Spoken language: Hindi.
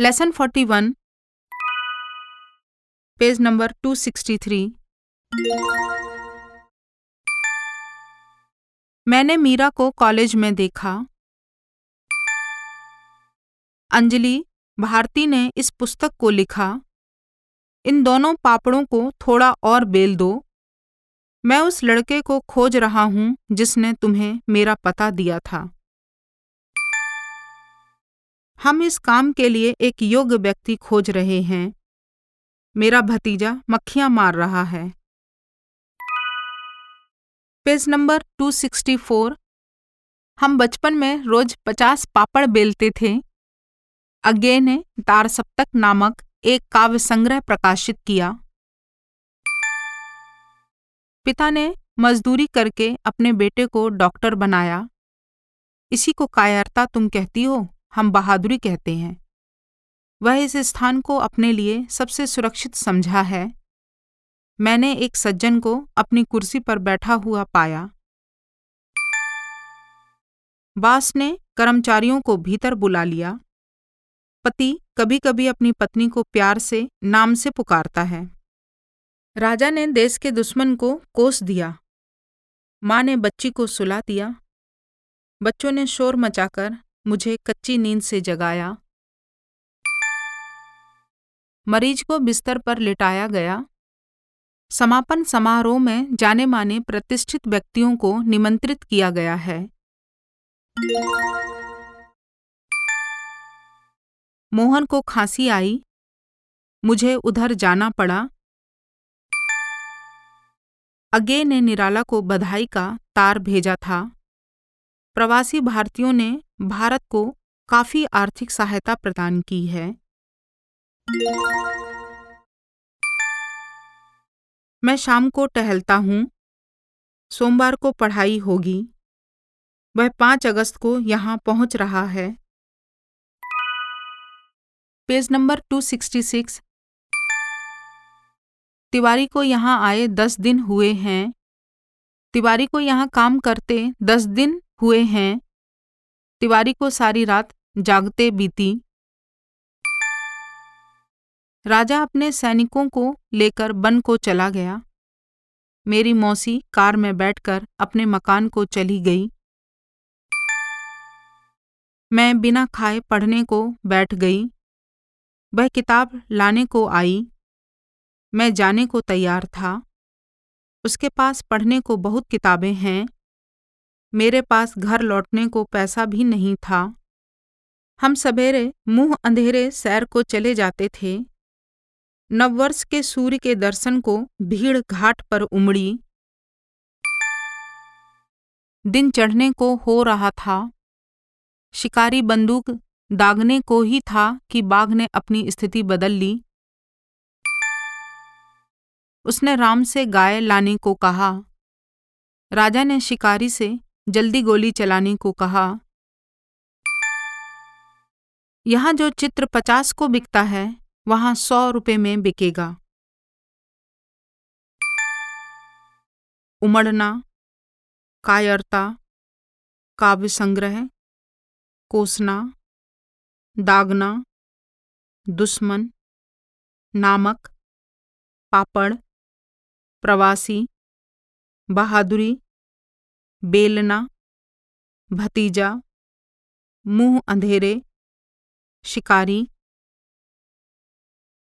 लेसन 41 पेज नंबर 263 मैंने मीरा को कॉलेज में देखा। अंजलि, भारती ने इस पुस्तक को लिखा। इन दोनों पापड़ों को थोड़ा और बेल दो। मैं उस लड़के को खोज रहा हूँ जिसने तुम्हें मेरा पता दिया था। हम इस काम के लिए एक योग्य व्यक्ति खोज रहे हैं। मेरा भतीजा मक्खियाँ मार रहा है। पेज नंबर 264 हम बचपन में रोज पचास पापड़ बेलते थे। अज्ञे ने तार सप्तक नामक एक काव्य संग्रह प्रकाशित किया। पिता ने मजदूरी करके अपने बेटे को डॉक्टर बनाया। इसी को कायरता तुम कहती हो, हम बहादुरी कहते हैं। वह इस स्थान को अपने लिए सबसे सुरक्षित समझा है। मैंने एक सज्जन को अपनी कुर्सी पर बैठा हुआ पाया। बास ने कर्मचारियों को भीतर बुला लिया। पति कभी कभी अपनी पत्नी को प्यार से, नाम से पुकारता है। राजा ने देश के दुश्मन को कोस दिया। माँ ने बच्ची को सुला दिया। बच्चों ने शोर मचाकर मुझे कच्ची नींद से जगाया। मरीज़ को बिस्तर पर लिटाया गया। समापन समारोह में जाने माने प्रतिष्ठित व्यक्तियों को निमंत्रित किया गया है। मोहन को खांसी आई। मुझे उधर जाना पड़ा। अगे ने निराला को बधाई का तार भेजा था। प्रवासी भारतीयों ने भारत को काफ़ी आर्थिक सहायता प्रदान की है। मैं शाम को टहलता हूँ। सोमवार को पढ़ाई होगी। वह पाँच अगस्त को यहाँ पहुँच रहा है। पेज नंबर 266 तिवारी को यहाँ आए दस दिन हुए हैं। तिवारी को यहाँ काम करते दस दिन हुए हैं। तिवारी को सारी रात जागते बीती। राजा अपने सैनिकों को लेकर बन को चला गया। मेरी मौसी कार में बैठकर अपने मकान को चली गई। मैं बिना खाए पढ़ने को बैठ गई। वह किताब लाने को आई। मैं जाने को तैयार था। उसके पास पढ़ने को बहुत किताबें हैं। मेरे पास घर लौटने को पैसा भी नहीं था। हम सवेरे मुँह अंधेरे सैर को चले जाते थे। नववर्ष के सूर्य के दर्शन को भीड़ घाट पर उमड़ी। दिन चढ़ने को हो रहा था। शिकारी बंदूक दागने को ही था कि बाघ ने अपनी स्थिति बदल ली। उसने राम से गाय लाने को कहा। राजा ने शिकारी से जल्दी गोली चलाने को कहा। यहाँ जो चित्र पचास को बिकता है, वहाँ सौ रुपए में बिकेगा। उमड़ना, कायरता, काव्य संग्रह, कोसना, दागना, दुश्मन, नामक, पापड़ प्रवासी बहादुरी बेलना भतीजा मुँह अंधेरे शिकारी।